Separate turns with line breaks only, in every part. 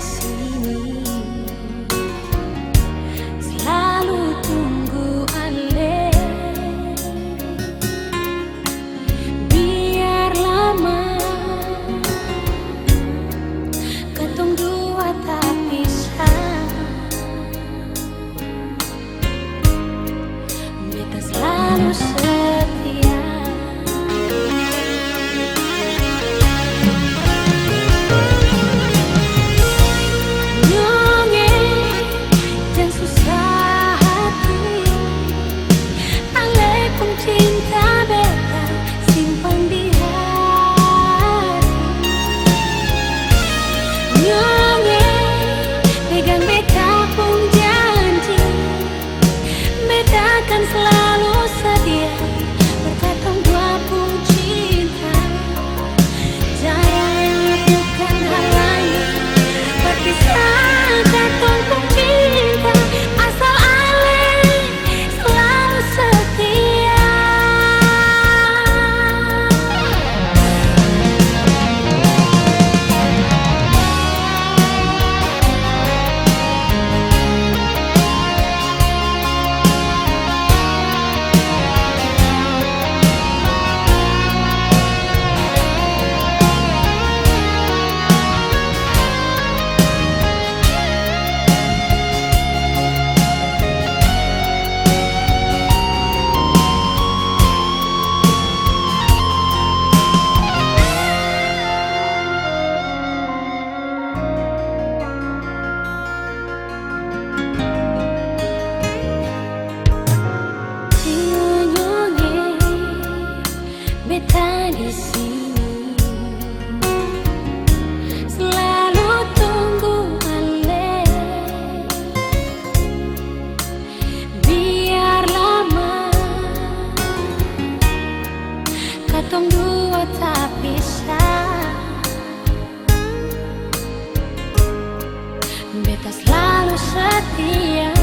心。selalu setia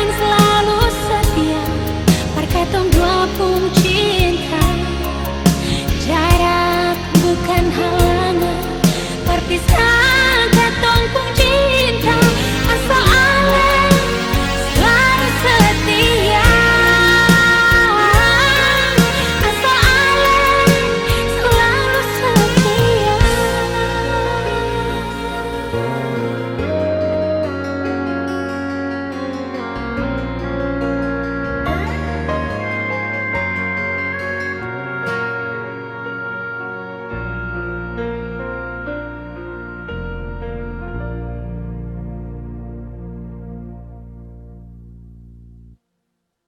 things like